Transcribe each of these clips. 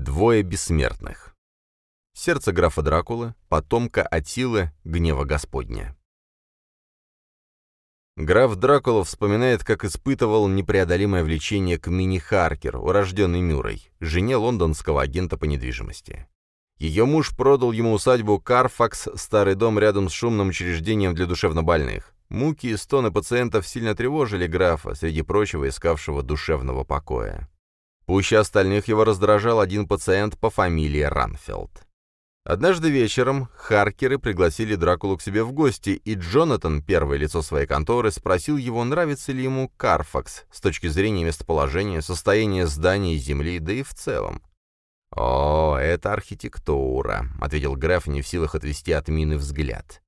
Двое бессмертных. Сердце графа Дракулы, потомка Атилы, гнева Господня. Граф Дракула вспоминает, как испытывал непреодолимое влечение к Мини Харкер, урожденной Мюрой, жене лондонского агента по недвижимости. Ее муж продал ему усадьбу Карфакс, старый дом рядом с шумным учреждением для душевнобольных. Муки и стоны пациентов сильно тревожили графа, среди прочего искавшего душевного покоя. Пуще остальных его раздражал один пациент по фамилии Ранфилд. Однажды вечером Харкеры пригласили Дракулу к себе в гости, и Джонатан, первое лицо своей конторы, спросил его, нравится ли ему Карфакс с точки зрения местоположения, состояния здания и земли, да и в целом. «О, это архитектура», — ответил граф, не в силах отвести от мины взгляд.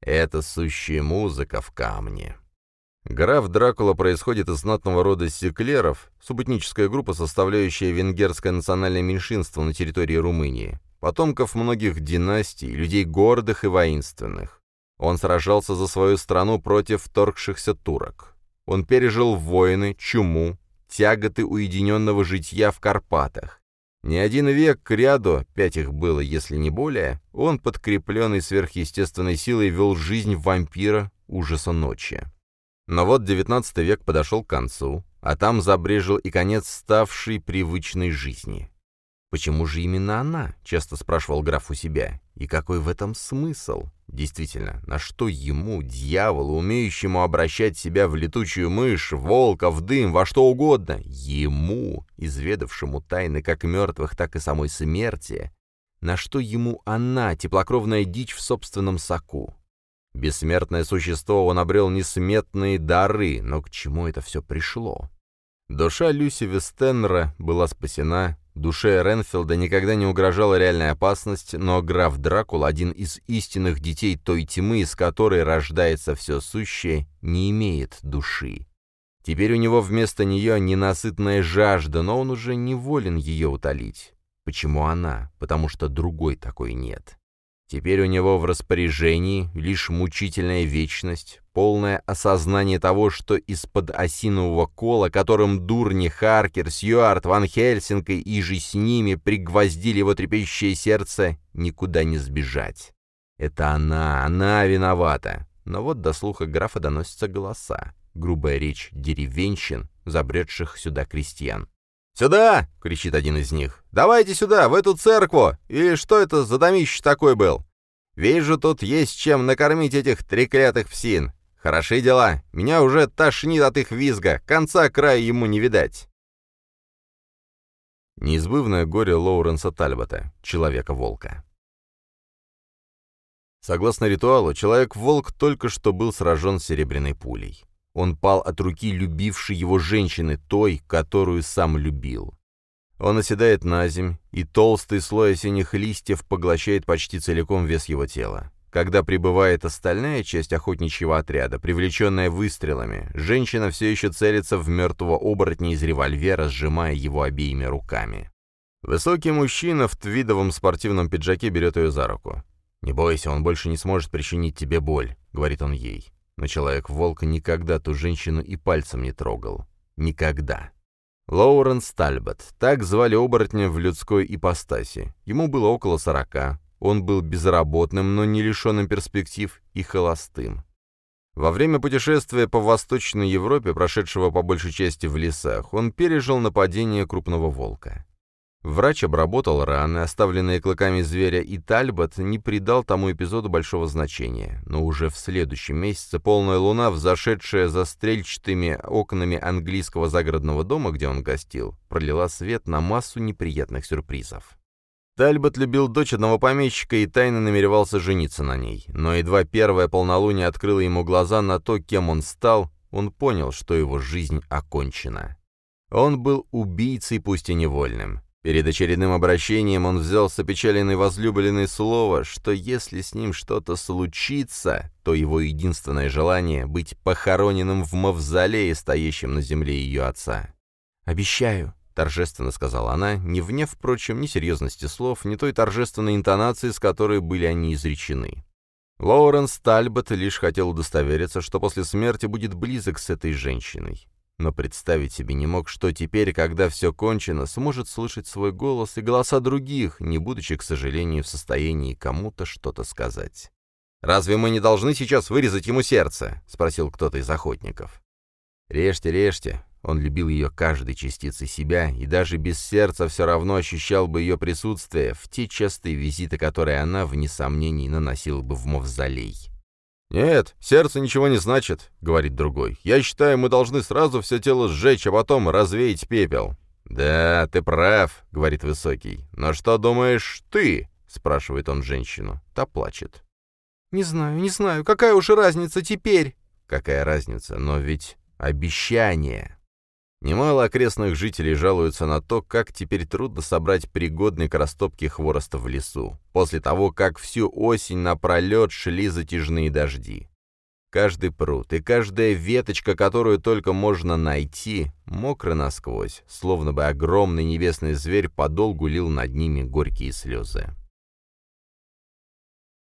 «Это сущая музыка в камне». Граф Дракула происходит из знатного рода секлеров, субэтническая группа, составляющая венгерское национальное меньшинство на территории Румынии, потомков многих династий, людей гордых и воинственных. Он сражался за свою страну против вторгшихся турок. Он пережил войны, чуму, тяготы уединенного житья в Карпатах. Не один век к ряду, пять их было, если не более, он, подкрепленный сверхъестественной силой, вел жизнь вампира ужаса ночи. Но вот XIX век подошел к концу, а там забрежил и конец ставшей привычной жизни. «Почему же именно она?» — часто спрашивал граф у себя. «И какой в этом смысл? Действительно, на что ему, дьяволу, умеющему обращать себя в летучую мышь, волка, в дым, во что угодно, ему, изведавшему тайны как мертвых, так и самой смерти, на что ему она, теплокровная дичь в собственном соку? Бессмертное существо он обрел несметные дары, но к чему это все пришло? Душа Люси Вестенра была спасена, душе Ренфилда никогда не угрожала реальная опасность, но граф Дракул, один из истинных детей той тьмы, из которой рождается все сущее, не имеет души. Теперь у него вместо нее ненасытная жажда, но он уже не волен ее утолить. Почему она? Потому что другой такой нет. Теперь у него в распоряжении лишь мучительная вечность, полное осознание того, что из-под осинового кола, которым Дурни, Харкер, Сьюарт, Ван Хельсинг и же с ними пригвоздили его трепещущее сердце, никуда не сбежать. Это она, она виновата. Но вот до слуха графа доносятся голоса. Грубая речь деревенщин, забредших сюда крестьян. «Сюда!» — кричит один из них. «Давайте сюда, в эту церкву! Или что это за домище такой был? Вижу, тут есть чем накормить этих треклятых псин. Хороши дела. Меня уже тошнит от их визга. Конца края ему не видать». Неизбывное горе Лоуренса Тальбота, Человека-волка. Согласно ритуалу, Человек-волк только что был сражен серебряной пулей. Он пал от руки любившей его женщины, той, которую сам любил. Он оседает на земь, и толстый слой осенних листьев поглощает почти целиком вес его тела. Когда прибывает остальная часть охотничьего отряда, привлеченная выстрелами, женщина все еще целится в мертвого оборотня из револьвера, сжимая его обеими руками. Высокий мужчина в твидовом спортивном пиджаке берет ее за руку. «Не бойся, он больше не сможет причинить тебе боль», — говорит он ей. Но Человек-волк никогда ту женщину и пальцем не трогал. Никогда. Лоуренс Тальбот, так звали оборотня в людской ипостаси. Ему было около сорока. Он был безработным, но не лишенным перспектив и холостым. Во время путешествия по Восточной Европе, прошедшего по большей части в лесах, он пережил нападение крупного волка. Врач обработал раны, оставленные клыками зверя, и Тальбот не придал тому эпизоду большого значения. Но уже в следующем месяце полная луна, взошедшая за стрельчатыми окнами английского загородного дома, где он гостил, пролила свет на массу неприятных сюрпризов. Тальбот любил дочь одного помещика и тайно намеревался жениться на ней. Но едва первая полнолуние открыла ему глаза на то, кем он стал, он понял, что его жизнь окончена. Он был убийцей, пусть и невольным. Перед очередным обращением он взял с опечаленной возлюбленной слово, что если с ним что-то случится, то его единственное желание — быть похороненным в мавзолее, стоящем на земле ее отца. «Обещаю», — торжественно сказала она, не вне, впрочем, ни серьезности слов, ни той торжественной интонации, с которой были они изречены. Лоуренс Тальбот лишь хотел удостовериться, что после смерти будет близок с этой женщиной. Но представить себе не мог, что теперь, когда все кончено, сможет слышать свой голос и голоса других, не будучи, к сожалению, в состоянии кому-то что-то сказать. «Разве мы не должны сейчас вырезать ему сердце?» — спросил кто-то из охотников. «Режьте, режьте». Он любил ее каждой частицей себя и даже без сердца все равно ощущал бы ее присутствие в те частые визиты, которые она, вне сомнений, наносила бы в мавзолей. «Нет, сердце ничего не значит», — говорит другой. «Я считаю, мы должны сразу все тело сжечь, а потом развеять пепел». «Да, ты прав», — говорит Высокий. «Но что думаешь ты?» — спрашивает он женщину. Та плачет. «Не знаю, не знаю. Какая уж разница теперь?» «Какая разница? Но ведь обещание!» Немало окрестных жителей жалуются на то, как теперь трудно собрать пригодный к растопке хвороста в лесу, после того, как всю осень напролет шли затяжные дожди. Каждый пруд и каждая веточка, которую только можно найти, мокры насквозь, словно бы огромный небесный зверь подолгу лил над ними горькие слезы.